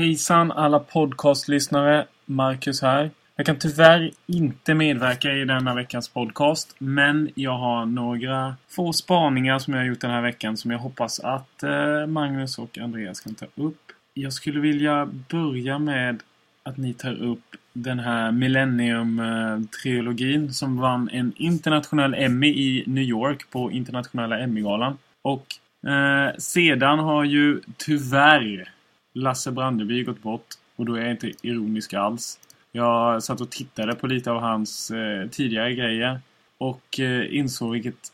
Hejsan alla podcastlyssnare. Marcus här. Jag kan tyvärr inte medverka i denna veckans podcast. Men jag har några få spaningar som jag har gjort den här veckan som jag hoppas att eh, Magnus och Andreas kan ta upp. Jag skulle vilja börja med att ni tar upp den här Millennium-trilogin som vann en internationell Emmy i New York på internationella Emmy-galan. Och eh, sedan har ju tyvärr Lasse Brandeby gått bort. Och då är jag inte ironisk alls. Jag satt och tittade på lite av hans eh, tidigare grejer. Och eh, insåg vilket...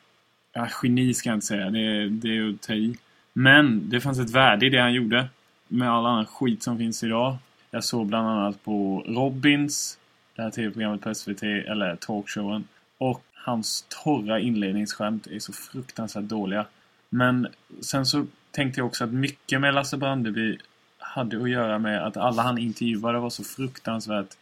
Ja, geni ska jag inte säga. Det, det är att ta i. Men det fanns ett värde i det han gjorde. Med all annan skit som finns idag. Jag såg bland annat på Robins. Det här tv-programmet på SVT. Eller talkshowen. Och hans torra inledningsskämt är så fruktansvärt dåliga. Men sen så tänkte jag också att mycket med Lasse Brandeby hade att göra med att alla han intervjuade var så fruktansvärt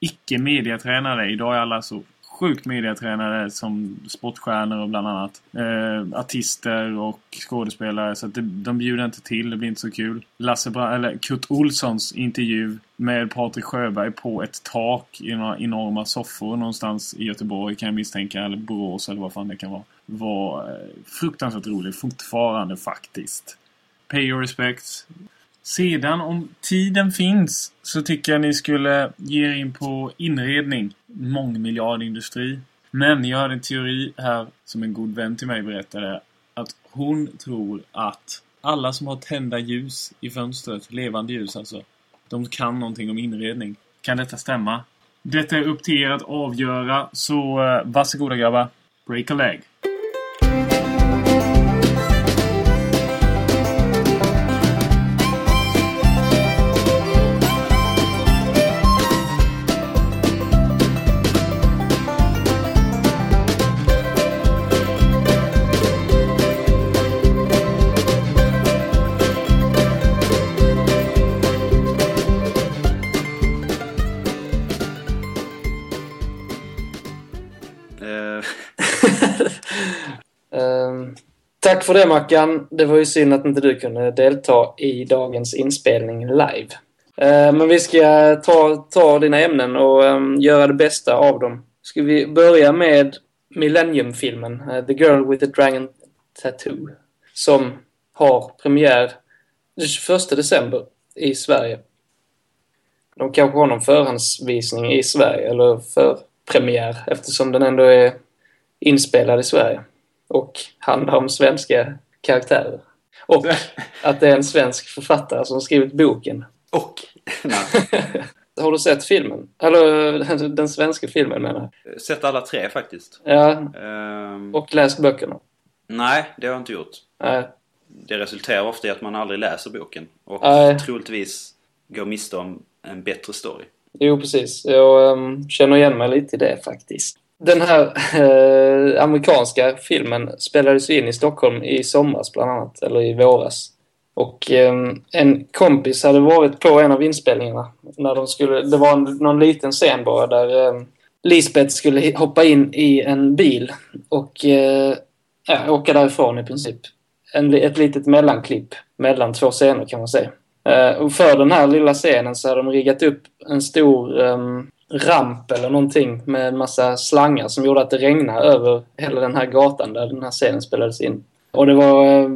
icke-mediatränade. Idag är alla så sjukt mediatränade som sportstjärnor och bland annat eh, artister och skådespelare. Så att det, de bjuder inte till, det blir inte så kul. Lasse Bra eller Kurt Olssons intervju med Patrik Sjöberg på ett tak i några enorma soffor någonstans i Göteborg kan jag misstänka, eller Borås eller vad fan det kan vara. Var eh, fruktansvärt rolig, fortfarande faktiskt. Pay your respects. Sedan om tiden finns så tycker jag ni skulle ge er in på inredning. Mångmiljardindustri. Men jag hade en teori här som en god vän till mig berättade. Att hon tror att alla som har tända ljus i fönstret, levande ljus alltså, de kan någonting om inredning. Kan detta stämma? Detta är upp till er att avgöra, så eh, varsågoda grabbar. Break a leg. Tack för det Mackan. Det var ju synd att inte du kunde delta i dagens inspelning live. Eh, men vi ska ta, ta dina ämnen och ehm, göra det bästa av dem. Ska vi börja med Millennium-filmen, eh, The Girl with the Dragon Tattoo, som har premiär den 21 december i Sverige. De kanske har någon förhandsvisning i Sverige, eller förpremiär, eftersom den ändå är inspelad i Sverige och handlar om svenska karaktärer. Och att det är en svensk författare som skrivit boken. Och? Har du sett filmen? Eller den svenska filmen menar jag. Sett alla tre faktiskt. Ja. Um... Och läst böckerna? Nej, det har jag inte gjort. Nej. Det resulterar ofta i att man aldrig läser boken. Och Nej. troligtvis går miste om en bättre story. Jo, precis. Jag um, känner igen mig lite i det faktiskt. Den här eh, amerikanska filmen spelades in i Stockholm i somras bland annat, eller i våras. Och eh, en kompis hade varit på en av inspelningarna. När de skulle, det var en, någon liten scen bara där eh, Lisbeth skulle hoppa in i en bil och eh, ja, åka därifrån i princip. En, ett litet mellanklipp mellan två scener kan man säga. Eh, och för den här lilla scenen så hade de riggat upp en stor um, ramp eller någonting med en massa slangar som gjorde att det regnade över hela den här gatan där den här scenen spelades in. Och det var eh,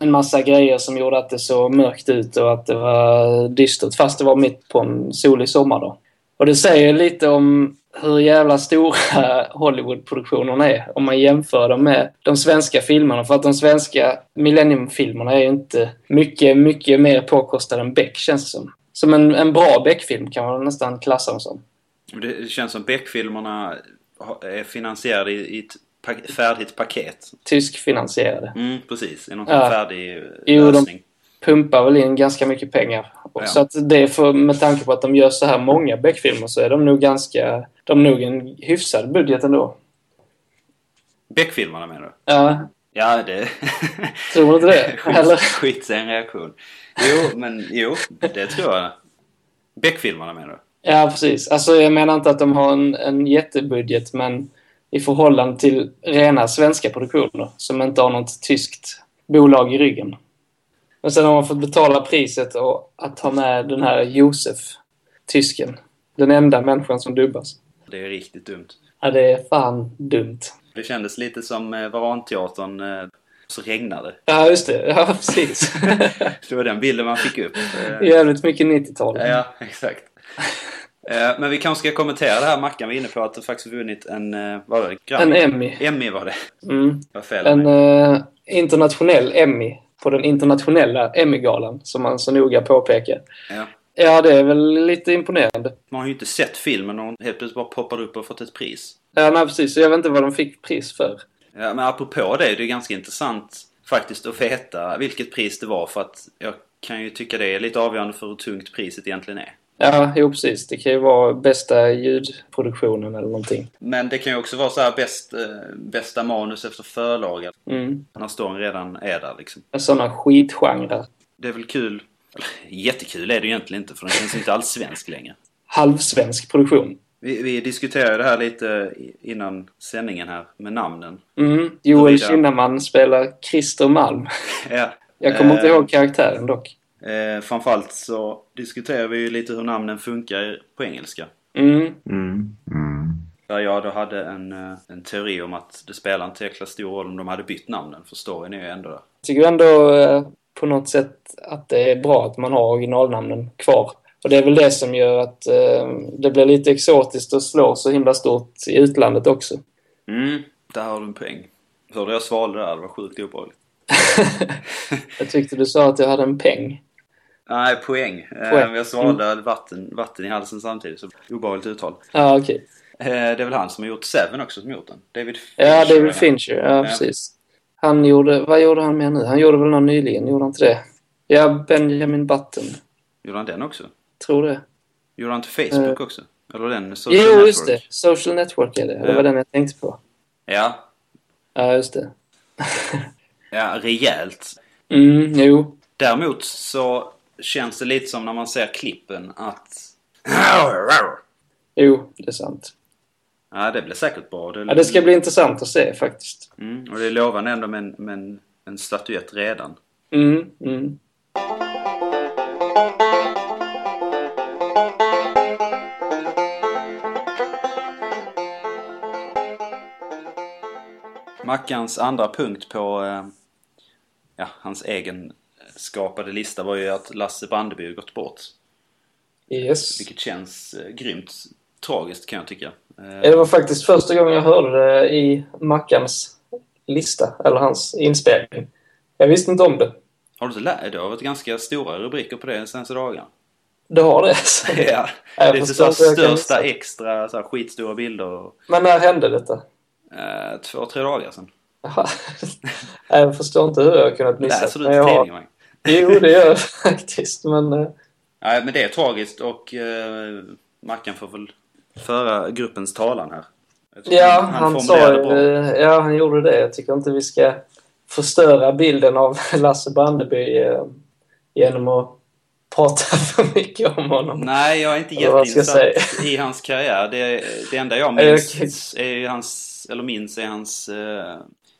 en massa grejer som gjorde att det såg mörkt ut och att det var dystert fast det var mitt på en solig sommar då. Och det säger lite om hur jävla stora Hollywoodproduktionerna är om man jämför dem med de svenska filmerna. För att de svenska Millennium-filmerna är ju inte mycket, mycket mer påkostade än Beck känns det som. Som en, en bra Beck-film kan man nästan klassa dem som. Det känns som Beck-filmerna är finansierade i ett färdigt paket. Tyskfinansierade. Mm, precis. I någon ja. färdig jo, lösning. De pumpar väl in ganska mycket pengar. Ja. Så att det för, med tanke på att de gör så här många Beck-filmer så är de nog ganska... De har nog en hyfsad budget ändå. Beck-filmerna menar du? Ja. Ja, det... Tror du inte det? Eller? Skitsen reaktion. Jo, men jo, det tror jag. Beck-filmerna menar du? Ja, precis. Alltså jag menar inte att de har en, en jättebudget, men i förhållande till rena svenska produktioner som inte har något tyskt bolag i ryggen. Men sen har man fått betala priset och att ha med den här Josef, tysken. Den enda människan som dubbas. Det är riktigt dumt. Ja, det är fan dumt. Det kändes lite som eh, Varanteatern eh, så regnade. Ja, just det. Ja, precis. det var den bilden man fick upp. Eh, Jävligt mycket 90-tal. Ja, exakt. Eh, men vi kanske ska kommentera det här Mackan var inne på att du faktiskt vunnit en, eh, vad var det? Grammy. En Emmy. Emmy var det. Mm. Var fel en uh, internationell Emmy på den internationella Emmy-galan som man så noga påpekar. Ja. Ja, det är väl lite imponerande. Man har ju inte sett filmen och helt plötsligt bara poppar upp och fått ett pris. Ja, nej precis. Jag vet inte vad de fick pris för. Ja, men apropå det, det är ganska intressant faktiskt att veta vilket pris det var för att jag kan ju tycka det är lite avgörande för hur tungt priset egentligen är. Ja, jo precis. Det kan ju vara bästa ljudproduktionen eller någonting. Men det kan ju också vara så här bäst, eh, bästa manus efter förlaga. Mm. När storyn redan är där liksom. Sådana skitgenrer. Det är väl kul. Jättekul är det egentligen inte för den känns inte alls svensk längre. Halvsvensk produktion. Vi, vi diskuterade det här lite innan sändningen här med namnen. Mm. Joel Kinnaman spelar Christer Malm. ja. Jag kommer inte ihåg karaktären dock. Eh, framförallt så diskuterar vi ju lite hur namnen funkar på engelska. Mm. Mm. Mm. Där jag då hade en, eh, en teori om att det spelar inte jäkla stor roll om de hade bytt namnen, för storyn är ju ändå där. Jag tycker ändå eh, på något sätt att det är bra att man har originalnamnen kvar. Och det är väl det som gör att eh, det blir lite exotiskt och slår så himla stort i utlandet också. Mm, där har du en poäng. Hörde jag svalde där, det var sjukt obehagligt. jag tyckte du sa att jag hade en peng. Nej, poäng. poäng. Eh, jag svalde mm. vatten, vatten i halsen samtidigt, så obehagligt uttal. Ja, okej. Okay. Eh, det är väl han som har gjort Seven också som gjort den? David Fincher. Ja, David Fincher. Ja, ja, precis. Han gjorde... Vad gjorde han mer nu? Han gjorde väl någon nyligen? Gjorde han inte det? Ja, Benjamin Button. Gjorde han den också? Tror det. Gjorde han till Facebook uh, också? Eller den Social jo, Network? just det. Social Network är det. Det var den jag tänkte på. Ja. Ja, just det. ja, rejält. Mm, jo. Däremot så känns det lite som när man ser klippen att... Jo, det är sant. Ja, det blir säkert bra. Det, ja, det ska bli intressant att se faktiskt. Mm, och det är lovande ändå med en, med en, en statyett redan. Mm, mm. Mackans andra punkt på eh, ja, hans egen skapade lista var ju att Lasse Brandeby gått bort. Yes. Vilket känns eh, grymt tragiskt kan jag tycka. Eh, det var faktiskt första gången jag hörde det i Mackans lista, eller hans inspelning. Jag visste inte om det. Har du inte lärt Det har varit ganska stora rubriker på det de senaste dagarna. Det har det? ja. Det är så största extra så här, skitstora bilder. Men när hände detta? Eh, två, tre dagar sedan. jag förstår inte hur jag har kunnat missa Läser du inte tidningen. Jo, det gör jag faktiskt, men... Nej, men det är tragiskt och uh, Mackan får väl föra gruppens talan här. Ja, han, han sa uh, Ja, han gjorde det. Jag tycker inte vi ska förstöra bilden av Lasse Brandeby uh, genom att prata för mycket om honom. Nej, jag är inte jätteinsatt i hans karriär. Det, det enda jag minns är hans, eller minns är hans uh,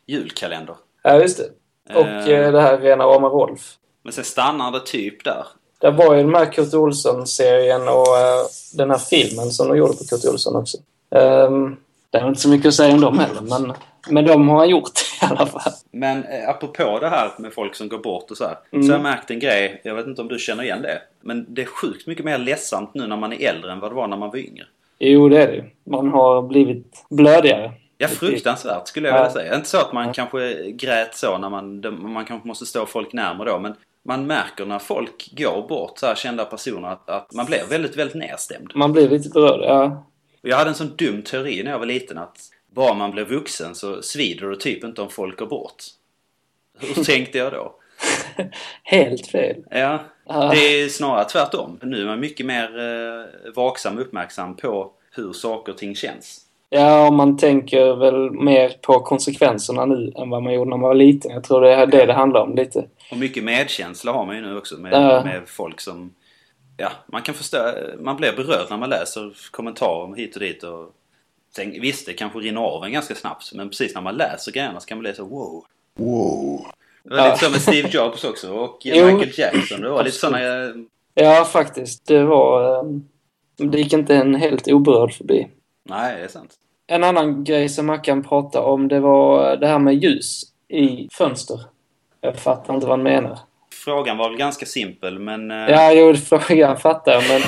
julkalender. Ja, just det. Och uh, det här Rena Rama Rolf. Men sen stannar det typ där. Det var ju den här Kurt Olsson-serien och uh, den här filmen som de gjorde på Kurt Olsson också. Um, det är inte så mycket att säga om dem heller, men, men de har han gjort i alla fall. Men eh, apropå det här med folk som går bort och så här. Mm. Så har jag märkt en grej, jag vet inte om du känner igen det. Men det är sjukt mycket mer ledsamt nu när man är äldre än vad det var när man var yngre. Jo, det är det Man har blivit blödigare. Ja, fruktansvärt skulle jag ja. vilja säga. Inte så att man ja. kanske grät så när man, man kanske måste stå folk närmare då. Men man märker när folk går bort, så här kända personer, att, att man blir väldigt, väldigt nedstämd. Man blir lite berörd, ja. Jag hade en sån dum teori när jag var liten att bara man blir vuxen så svider det typ inte om folk går bort. Hur tänkte jag då? Helt fel. Ja. Det är snarare tvärtom. Nu är man mycket mer eh, vaksam och uppmärksam på hur saker och ting känns. Ja, man tänker väl mer på konsekvenserna nu än vad man gjorde när man var liten. Jag tror det är det det handlar om lite. Och mycket medkänsla har man ju nu också med, ja. med folk som... Ja, man kan förstå... Man blir berörd när man läser kommentarer hit och dit och... Sen, visst, det kanske rinner av en ganska snabbt. Men precis när man läser grejerna så kan man bli så wow. Wow. Det var Ja. lite så med Steve Jobs också och Jo. Michael Jackson. Det var lite sådana... eh, Ja, faktiskt. Det var... eh, Det gick inte en helt oberörd förbi. Nej, det är sant. En annan grej som man kan prata om, det var det här med ljus i fönster. Jag fattar inte vad han menar. Frågan var väl ganska simpel men... eh, Ja, jo, frågan fattar jag, men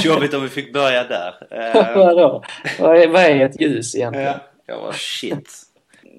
Jobbigt om vi fick börja där. Eh, vadå? Vad är, vad är ett ljus egentligen? Ja, var shit.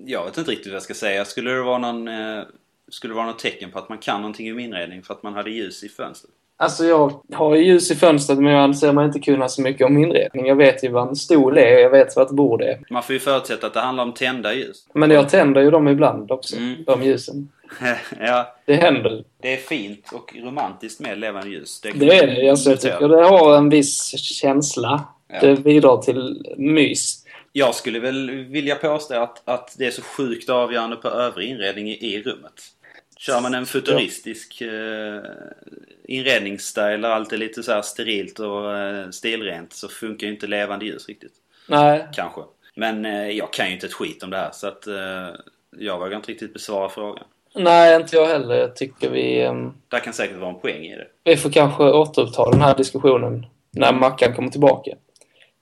Jag vet inte riktigt vad jag ska säga. Skulle det vara någon... Eh, skulle det vara något tecken på att man kan någonting om inredning för att man hade ljus i fönstret? Alltså, jag har ju ljus i fönstret, men jag anser mig inte kunna så mycket om inredning. Jag vet ju vad en stol är och jag vet vad ett bord är. Man får ju förutsätta att det handlar om tända ljus. Men jag tänder ju dem ibland också, Mm. de ljusen. ja, Det händer. det är fint och romantiskt med levande ljus. kan Det är det. Alltså, jag tycker det har en viss känsla. Ja. Det bidrar till mys. Jag skulle väl vilja påstå att, att det är så sjukt avgörande på övrig inredning i, i rummet. Kör man en futuristisk eh, inredningsstil där allt är lite så sterilt och eh, stilrent så funkar ju inte levande ljus riktigt. Nej, Kanske. Men eh, jag kan ju inte ett skit om det här så att jag vågar inte riktigt besvara frågan. nej, inte jag heller. Jag tycker vi... ehm, Där kan säkert vara en poäng i det. Vi får kanske återuppta den här diskussionen när Mackan kommer tillbaka.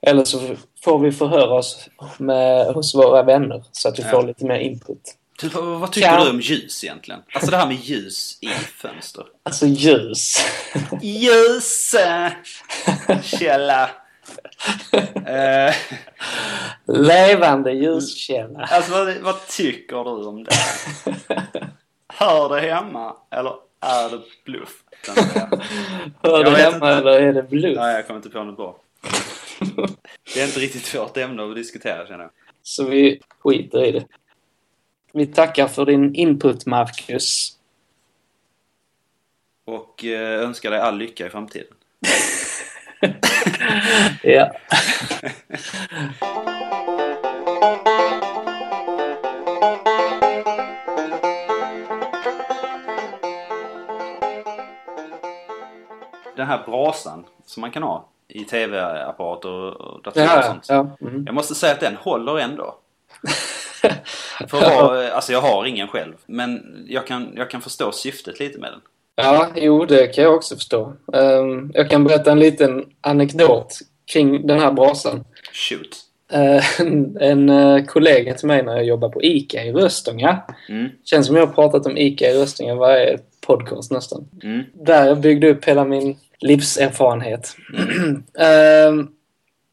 Eller så får vi förhöra oss med, hos våra vänner så att vi Ja. får lite mer input. Du, vad, tycker Ja. du om ljus egentligen? Alltså det här med ljus i fönster. Alltså ljus. Ljus! Källa. Eh, Levande ljuskälla. alltså vad, vad tycker du om det? Hör det hemma eller är det bluff? Hör det hemma eller är det bluff? Nej, jag kommer inte på något bra. Det är inte riktigt vårt ämne att diskutera känner jag. Så vi skiter i det. Vi tackar för din input, Marcus. Och eh, önskar dig all lycka i framtiden. Ja. Den här brasan som man kan ha i tv-apparater och datorer och Ja, sånt. ja. Mm. Jag måste säga att den håller ändå. För att vara, alltså jag har ingen själv. Men jag kan, jag kan förstå syftet lite med den. Ja, jo, det kan jag också förstå. Ehm, jag kan berätta en liten anekdot kring den här brasan. Shoot. Eh, en en eh, kollega till mig när jag jobbar på ICA i Röstånga. Mm, Känns som jag har pratat om ICA i Röstånga varje podcast nästan. mm, Där jag byggde upp hela min livserfarenhet. Ehm,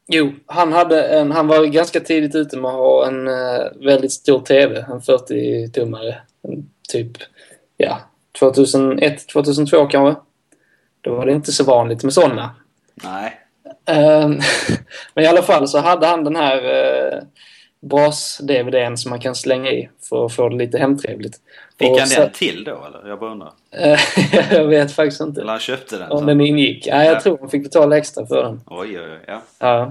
jo, han, hade en, han var ganska tidigt ute med att ha en eh, väldigt stor TV. En 40-tummare. En Typ, ja, 2001, 2002 kanske. Då var det inte så vanligt med sådana. nej. Ehm, Men i alla fall så hade han den här uh, bras-DVDn som man kan slänga i för att få det lite hemtrevligt. Fick Och han så- den till då eller? Jag bara undrar. Jag vet faktiskt inte Eller han köpte den? om Så. den ingick. Ja, jag Ja. tror han fick betala extra för den. Oj, oj, oj. Ja. Ja.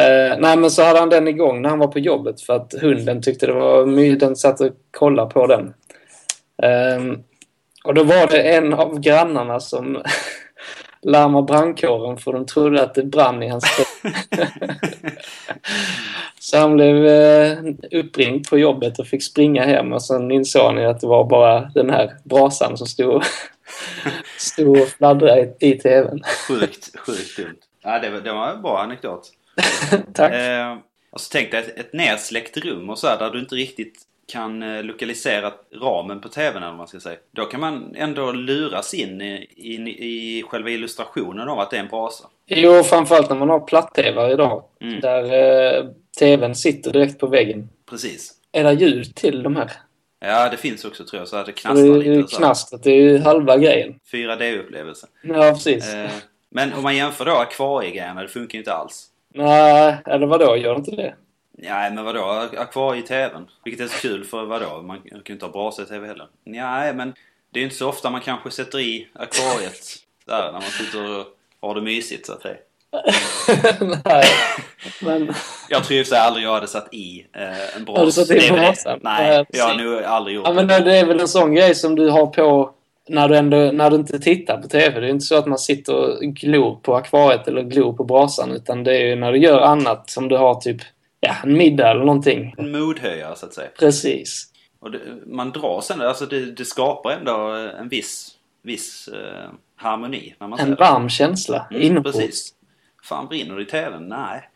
Eh, nej, men så hade han den igång när han var på jobbet för att hunden tyckte det var my- Den satt och kollade på den. Ehm, och då var det en av grannarna som larmade brandkåren för de trodde att det brann i hans. Så han blev eh, uppringd på jobbet och fick springa hem och sen insåg han att det var bara den här brasan som stod, stod och fladdrade i, i tvn. Sjukt, sjukt dumt. Ja, det, var- det var en bra anekdot. Tack. Eh, och så tänkte jag ett, ett nedsläckt rum och så här, där du inte riktigt kan eh, lokalisera ramen på tvn eller man ska säga. Då kan man ändå luras in i, in i själva illustrationen av att det är en brasa. Jo, framförallt när man har platt-tv idag. Mm. Där eh, tvn sitter direkt på väggen. Precis. Är det ljud till de här? Ja, det finns också tror jag, så att det knastrar det lite. Knastret, det är ju halva grejen. 4D-upplevelse. Ja, precis. Eh, men om man jämför då akvariegrejerna, det funkar ju inte alls. Nej, eller vadå, gör inte det? Nej, men vadå? Akvarie i tvn? Vilket är så kul för vadå? Man kan ju inte ha brasa i tv heller. Nej, men det är ju inte så ofta man kanske sätter i akvariet där när man sitter och har det mysigt så att säga. Nej, men... Jag tror sig aldrig jag hade satt i eh, en bras. Har du satt i väl- brasan? Nej, Ja, jag har nog aldrig gjort Ja, men det. det är väl en sån grej som du har på när du, ändå, när du inte tittar på TV. Det är inte så att man sitter och glor på akvariet eller glor på brasan. Utan det är ju när du gör annat som du har typ ja, en middag eller någonting. En moodhöjare så att säga. Precis. Och det, man dras ändå, alltså det, det skapar ändå eh, en viss, viss eh, harmoni när man En det. varm känsla Mm, inombords. precis. Fan brinner det i TVn? Nej.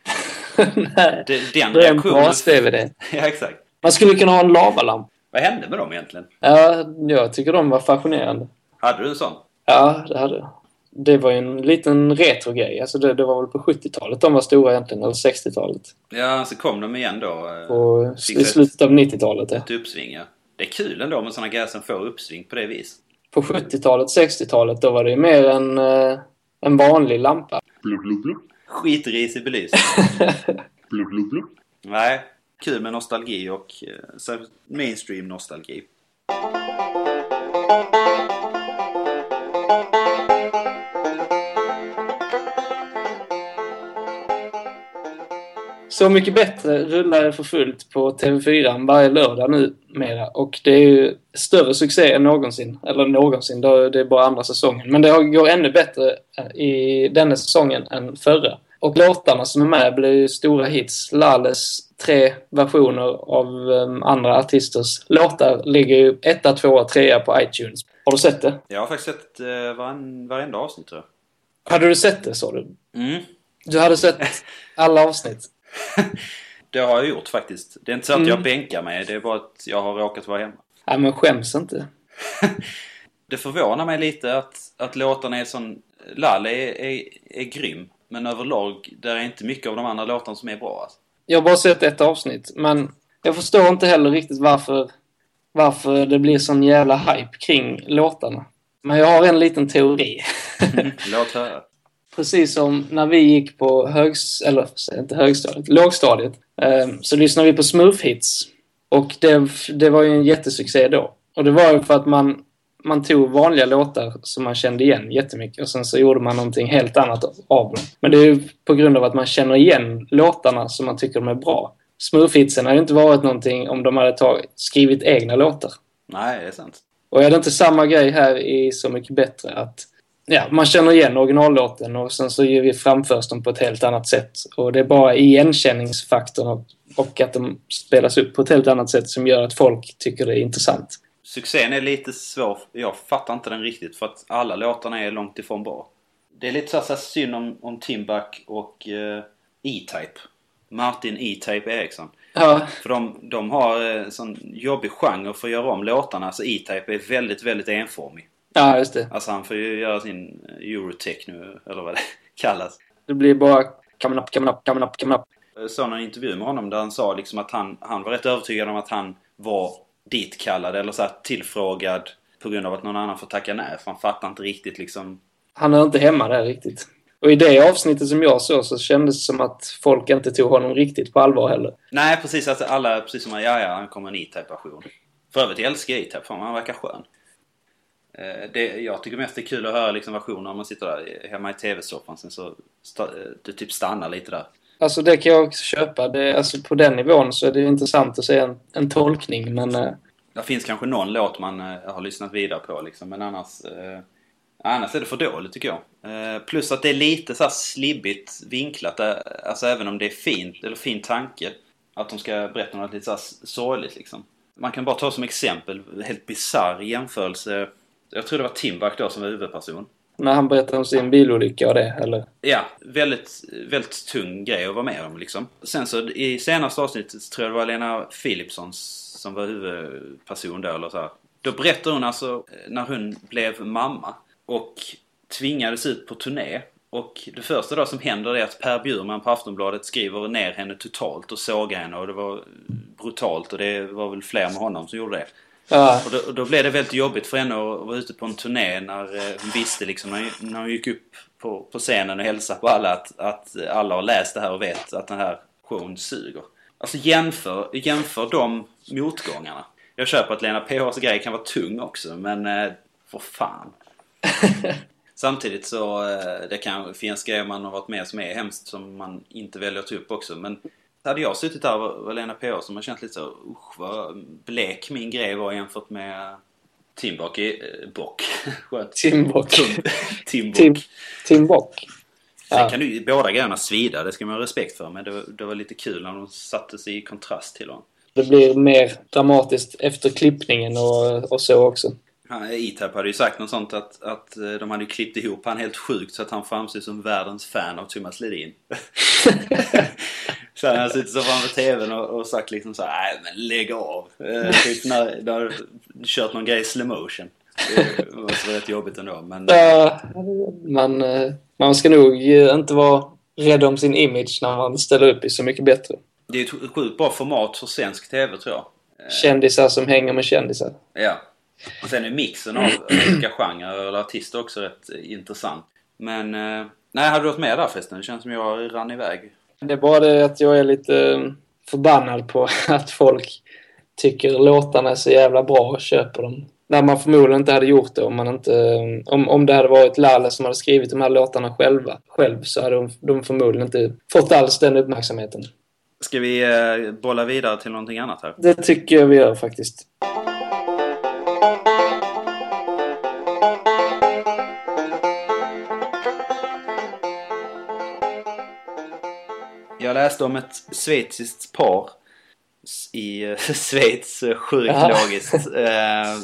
Nej, Det, den det är en bas-DVD. ja, exakt. Man skulle kunna ha en lavalamp. Vad hände med dem egentligen? Ja, jag tycker de var fascinerande. Hade du en sån? Ja, det hade jag. Det var ju en liten retro-grej. Alltså det, det var väl på 70-talet de var stora egentligen, eller 60-talet. Ja, så kom de igen då. eh, Och Fick i slutet av 90-talet. Ja. Ett uppsving, ja. Det är kul ändå med såna grejer som får uppsving på det vis. På 70-talet, 60-talet, då var det ju mer en, eh, en vanlig lampa. Blub, blub, blub. Skitrisig belysning. Blub, blub, blub. Nej, kul med nostalgi och eh, mainstream-nostalgi. Så mycket bättre rullar det för fullt på TV4 varje lördag numera. Och det är ju större succé än någonsin. Eller någonsin, då- det är bara andra säsongen. Men det går ännu bättre eh, i denna säsongen än förra. Och låtarna som är med blir ju stora hits. Lales tre versioner av um, andra artisters låtar ligger ju etta, tvåa, trea på iTunes. Har du sett det? Jag har faktiskt sett eh, varen, varenda avsnitt tror Hade du sett det, sa du? jag. Mm. Du hade sett alla avsnitt? Det har jag gjort faktiskt. Det är inte så att jag Mm. bänkar mig, det är bara att jag har råkat vara hemma. Nej, men skäms inte. Det förvånar mig lite att, att låtarna är sån... Lalle är, är, är grym, men överlag, där är inte mycket av de andra låtarna som är bra. Alltså. Jag har bara sett ett avsnitt, men jag förstår inte heller riktigt varför, varför det blir sån jävla hype kring låtarna. Men jag har en liten teori. Låt höra. Precis som när vi gick på högs... eller inte högstadiet, lågstadiet, eh, så lyssnade vi på Smurf-hits. Och det, det var ju en jättesuccé då. Och det var ju för att man, man tog vanliga låtar som man kände igen jättemycket och sen så gjorde man någonting helt annat av dem. Men det är ju på grund av att man känner igen låtarna som man tycker de är bra. Smurf-hitsen hade ju inte varit någonting om de hade tagit, skrivit egna låtar. Nej, det är sant. Och är det inte samma grej här i Så mycket bättre? Att ja, man känner igen originallåten och sen så gör vi framförs dem på ett helt annat sätt. Och det är bara igenkänningsfaktorn och, att de spelas upp på ett helt annat sätt som gör att folk tycker det är intressant. Succén är lite svår. Jag fattar inte den riktigt för att alla låtarna är långt ifrån bra. Det är lite så här synd om, om Timbuk och eh, E-Type. Martin E-Type Eriksson. Ja, För de, de har en sån jobbig genre för att göra om låtarna. Alltså E-Type är väldigt, väldigt enformig. Ja just det. Alltså han får ju göra sin Eurotech nu, eller vad det kallas. Det blir bara coming up, coming up, coming up, coming up. Jag såg en intervju med honom där han sa liksom att han, han var rätt övertygad om att han var ditkallad eller så här tillfrågad på grund av att någon annan får tacka nej. För han fattar inte riktigt liksom. Han är inte hemma där riktigt. Och i det avsnittet som jag såg så kändes det som att folk inte tog honom riktigt på allvar heller. Nej precis, alltså alla precis som ja ja, han kommer en E-Type version. För övrigt jag älskar E-Type, fan han verkar skön. Eh, Det, jag tycker mest det är kul att höra liksom versioner om man sitter där hemma i TV-soffan sen så eh, det typ stannar lite där. Alltså det kan jag också köpa. Det, alltså på den nivån så är det intressant att se en, en tolkning men... eh, Det finns kanske någon låt man har lyssnat vidare på liksom, men annars... Eh, annars är det för dåligt tycker jag. Eh, plus att det är lite så slibbigt vinklat, alltså även om det är fint, eller fin tanke. Att de ska berätta något lite så sorgligt liksom. Man kan bara ta som exempel, helt bisarr jämförelse. Jag tror det var Timbuk då som var huvudperson. när han berättar om sin bilolycka och det, eller? Ja, väldigt, väldigt tung grej att vara med om liksom. Sen så i senaste avsnittet tror jag det var Lena Philipsson som var huvudperson då eller så här. Då berättar hon alltså eh, när hon blev mamma och tvingades ut på turné. Och det första då som händer är att Per Bjurman på Aftonbladet skriver ner henne totalt och sågar henne och det var brutalt och det var väl fler med honom som gjorde det. Ja, Och då, och då blev det väldigt jobbigt för henne att vara ute på en turné när eh, hon visste liksom när, när hon gick upp på, på scenen och hälsade på alla att, att alla har läst det här och vet att den här showen suger. Alltså jämför, jämför de motgångarna. Jag köper att Lena PHs grej kan vara tung också men eh, för fan. Samtidigt så eh, det kan finnas grejer man har varit med som är hemskt som man inte väljer att ta upp också men hade jag suttit där och var Lena PH som har känt lite så usch vad blek min grej var jämfört med Timbuk i eh, Bock. Skönt. Tim Bock. Timbuk. Tim. Sen Ja. kan ju båda grejerna svida, det ska man ha respekt för. Men det var, det var lite kul när de satte sig i kontrast till honom. Det blir mer dramatiskt efter klippningen och, och så också. E-Type hade ju sagt något sånt att, att eh, de hade ju klippt ihop han helt sjukt så att han framstår som världens fan av Thomas Ledin. så han suttit så framför TVn och, och sagt liksom så nej men lägg av. Eh, typ när, när kört någon grej i slow motion. Det måste vara rätt jobbigt ändå men... Ja, man, eh, man ska nog eh, inte vara rädd om sin image när man ställer upp i Så mycket bättre. Det är ett sjukt bra format för svensk TV tror jag. Eh, Kändisar som hänger med kändisar. Ja. Och sen är mixen av olika genrer eller artister också rätt eh, intressant. Men... Eh, nej, hade du varit med där förresten? Det känns som jag rann iväg. Det är bara det att jag är lite eh, förbannad på att folk tycker låtarna är så jävla bra och köper dem. När man förmodligen inte hade gjort det om man inte... Om, om det hade varit Lalle som hade skrivit de här låtarna själva, själv så hade de, de förmodligen inte fått alls den uppmärksamheten. Ska vi eh, bolla vidare till någonting annat här? Det tycker jag vi gör faktiskt. Läste om ett schweiziskt par i eh, Schweiz. eh, Sjukt logiskt. Eh,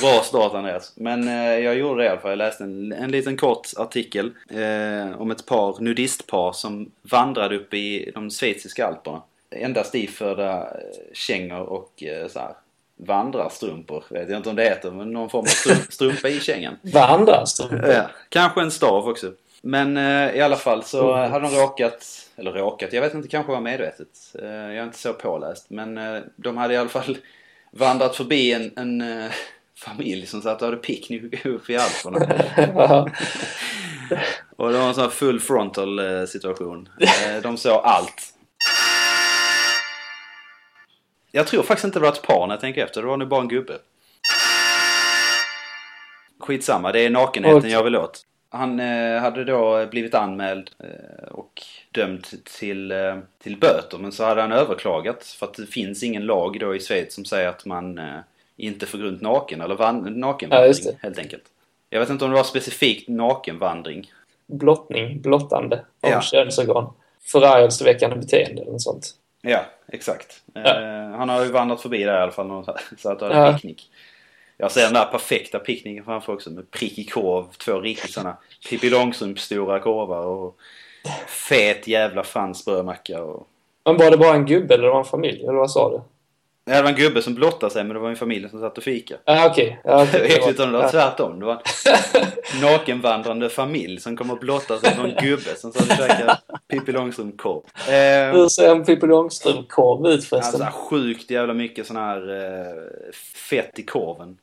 bra start Andreas. Men eh, jag gjorde det i alla fall. Jag läste en, en liten kort artikel eh, om ett par nudistpar som vandrade upp i de schweiziska alperna. Endast iförda eh, kängor och eh, så här, vandrarstrumpor. Vet jag inte om det heter, men någon form av strum- strumpa i kängan. Vandrarstrumpor. Ja, kanske en stav också. Men eh, i alla fall så Mm. hade de råkat, eller råkat, jag vet inte, kanske var medvetet. Eh, jag är inte så påläst. Men eh, de hade i alla fall vandrat förbi en, en eh, familj som satt och hade picknick uppe i Alperna. Och det var en sån här full frontal eh, situation. Eh, de såg allt. Jag tror faktiskt inte det var ett par när jag tänker efter. Det var nog bara en gubbe. Skitsamma, det är nakenheten Okej. jag vill åt. Han eh, hade då blivit anmäld eh, och dömd till, eh, till böter. Men så hade han överklagat för att det finns ingen lag då i Schweiz som säger att man inte får runt naken eller van- Ja, nakenvandring det. helt enkelt. Jag vet inte om det var specifikt nakenvandring. Blottning, blottande av Ja. könsorgan. Förargelseväckande beteende eller något sånt. Ja, exakt. Ja. Han har ju vandrat förbi där i alla fall så att det hade Ja. picknick. Jag ser den där perfekta picknicken framför också med prickig korv, två riktigt sådana Pippi Långstrump-stora korvar och fet jävla fransk brödmacka och... Men var det bara en gubbe eller var det en familj? Eller vad sa du? Det var en gubbe som blottade sig men det var en familj som satt och fika. Ja, okej. Ja, Jag okej. inte om det var tvärtom. Det var en nakenvandrande familj som kom och blottade sig en gubbe som satt och käkade Pippi Långstrump-korv. Eh, Hur ser en Pippi Långstrump-korv ut förresten? Alltså sjukt jävla mycket sån här eh, fett i korven.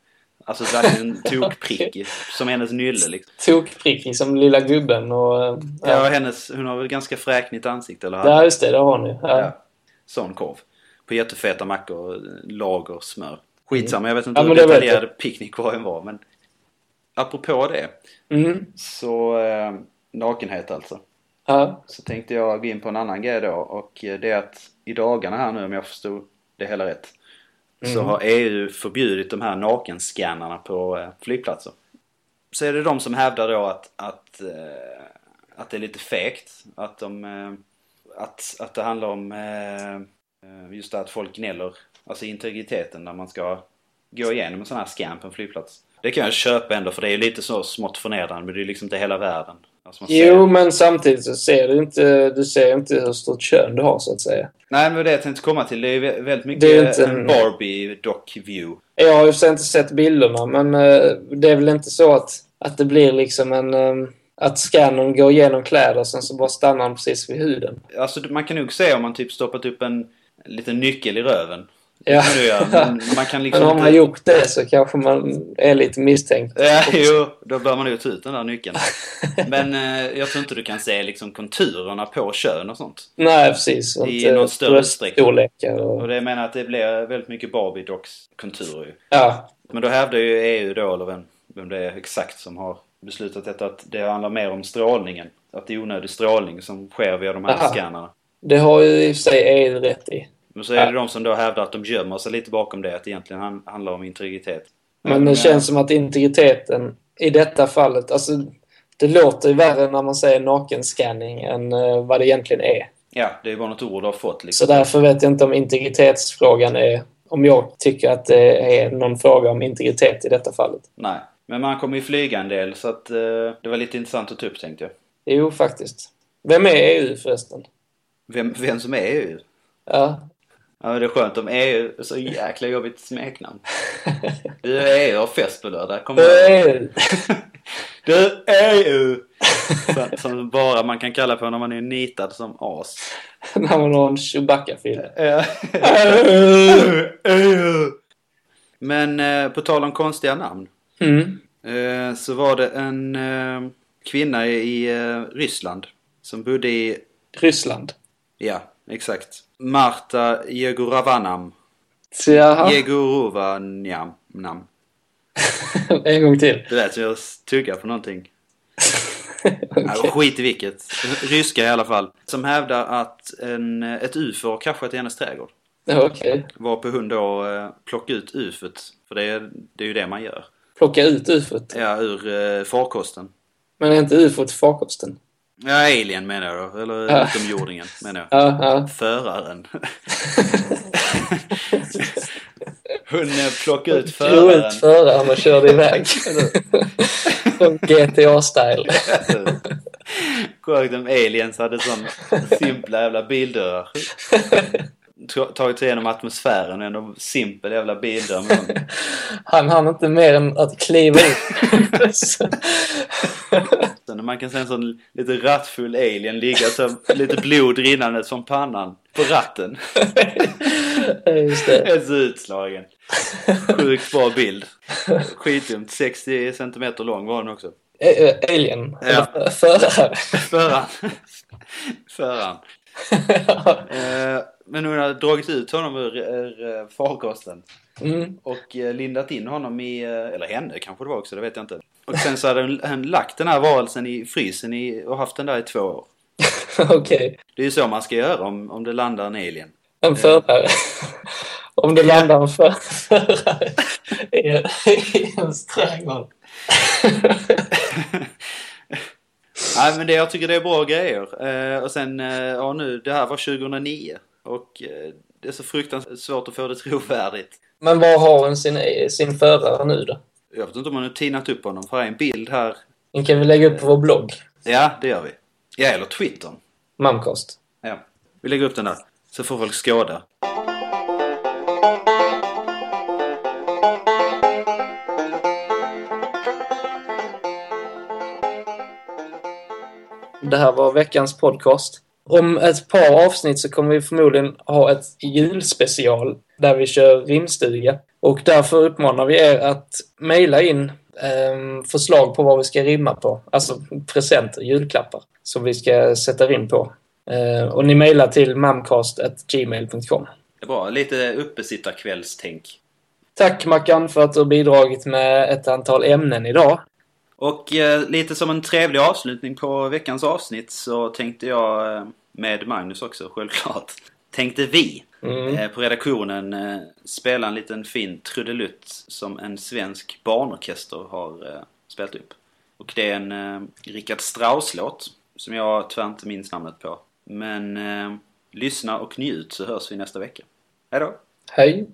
Alltså verkligen tokprickig. Som hennes nylle liksom. Tokprickig som lilla gubben och... Ja. Ja, hennes, hon har väl ganska fräknigt ansikte eller hade. ja just det. Det har hon ju. Ja. Ja. Sån korv. På jättefeta mackor lager smör. Skitsamma, jag vet inte Ja, hur detaljerad picknickkorven var men... Apropå det. Mm. Så eh, nakenhet alltså. Ja. Så tänkte jag gå in på en annan grej då och eh, det är att i dagarna här nu om jag förstod det hela rätt. Så Mm. har EU förbjudit de här nakenskannarna på eh, flygplatser. Så är det de som hävdar då att, att, eh, att det är lite fegt. Att, de, eh, att, att det handlar om just det att folk gnäller. Alltså integriteten när man ska gå igenom en sån här scan på en flygplats. Det kan jag köpa ändå för det är ju lite så smått förnedrande men det är liksom inte hela världen. Alltså Jo, men samtidigt så ser du inte, du ser inte hur stort kön du har så att säga. Nej men det jag tänkte komma till det är vä- väldigt mycket Det är inte en en- Barbie doc view. Jag har ju för inte sett bilderna, men eh, det är väl inte så att, att det blir liksom en... eh, att scannern går igenom kläder och sen så bara stannar den precis vid huden. Alltså man kan nog se om man typ stoppat upp en liten nyckel i röven. Ja. göra, man kan liksom Men om man inte... gjort det så kanske man är lite misstänkt. Ja, jo, då bör man nog ta ut den där nyckeln. Men eh, jag tror inte du kan se liksom konturerna på kön och sånt. Nej, precis. I inte någon större utsträckning. och... Och det menar jag att det blir väldigt mycket Barbie docs konturer ju. Ja, Men då hävdar ju EU då, eller vem, vem det är exakt som har beslutat detta, att det handlar mer om strålningen. Att det är onödig strålning som sker via de här Aha. scannarna. det har ju i och för sig EU rätt i. Men så är det de som då hävdar att de gömmer sig lite bakom det, att det egentligen han- handlar om integritet. Men det känns som att integriteten i detta fallet, alltså det låter ju värre när man säger nakenscanning än eh, vad det egentligen är. Ja, det är bara något ord du har fått liksom. Så därför vet jag inte om integritetsfrågan är... Om jag tycker att det är någon fråga om integritet i detta fallet. Nej. Men man kommer ju flyga en del så att eh, det var lite intressant att ta upp tänkte jag. Jo, faktiskt. Vem är EU förresten? Vem, vem som är EU? Ja. Ja, det är skönt om EU så jäkla jobbigt smeknamn. Du är EU har fest på lördag. Kom igen. Du EU! Som, som bara man kan kalla på när man är nitad som as. När man har en Chewbacca-film. Men eh, på tal om konstiga namn. Mm. Eh, så var det en eh, kvinna i eh, Ryssland som bodde i, Ryssland. ja exakt, Marta Jegorovanam. Så jaha, Jegorovanam. Nam. en gång till. Det lät som jag tuggar på någonting. Ja, skit i vilket. Ryska i alla fall. Som hävdar att en, ett UFO har kraschat i hennes trädgård. Okej. Varpå hon då eh, ut UFOt. För det är, det är ju det man gör. Plocka ut ufot. Ja, ur eh, farkosten. Men är inte ufot farkosten? Ja, alien menar jag då. Eller Ja. utomjordingen menar jag. Ja, ja. Föraren. Hon eh, plockade ut föraren. ut föraren och körde iväg. Som GTA-style. Sjukt om aliens hade sån simpla jävla bildörrar. Ta- Tagit sig igenom atmosfären och ändå simpel jävla bildörr med Han hann inte mer än att kliva ut. Sen man kan se en sån lite rattfull alien ligga så lite blod rinnande från pannan på ratten. Just det. Helt utslagen. Sjukt bra bild. Skitdumt. 60 centimeter lång var den också. Alien. Ja. Eller förare. Föraren. Föraren. Eh, Men hon har dragit ut honom ur, ur eh, farkosten. mm. Och eh, lindat in honom i, eller henne kanske det var också, det vet jag inte. Och sen så hade hon lagt den här varelsen i frysen i, och haft den där i två år. Okej. Det är ju så man ska göra om, om det landar en alien. En förare. Om det landar en för- förare i i ens trädgård. Nej men det, jag tycker det är bra grejer. Eh, och sen, eh, ja nu, det här var 2009. Och eh, det är så fruktansvärt svårt att få det trovärdigt. Men var har hon sin, sin förare nu då? Jag vet inte om man har tinat upp honom, för här är en bild här. Den kan vi lägga upp på vår blogg. Ja, det gör vi. Ja, eller Twittern. Mamkost. Ja, vi lägger upp den där. Så får folk skåda. Det här var veckans podcast. Om ett par avsnitt så kommer vi förmodligen ha ett julspecial där vi kör rimstuga. Och därför uppmanar vi er att mejla in ehm, förslag på vad vi ska rimma på. Alltså presenter, julklappar, som vi ska sätta rim på. Eh, och ni mejlar till mamcast.gmail.com. Det är bra. Lite uppesittarkvällstänk. Tack Mackan för att du har bidragit med ett antal ämnen idag. Och eh, lite som en trevlig avslutning på veckans avsnitt så tänkte jag, eh, med Magnus också självklart, tänkte vi Mm. eh, på redaktionen eh, spela en liten fin trudelutt som en svensk barnorkester har eh, spelat upp. Och det är en Richard Strauss-låt som jag tyvärr inte minns namnet på. Men lyssna och njut så hörs vi nästa vecka. Hej då! Hej!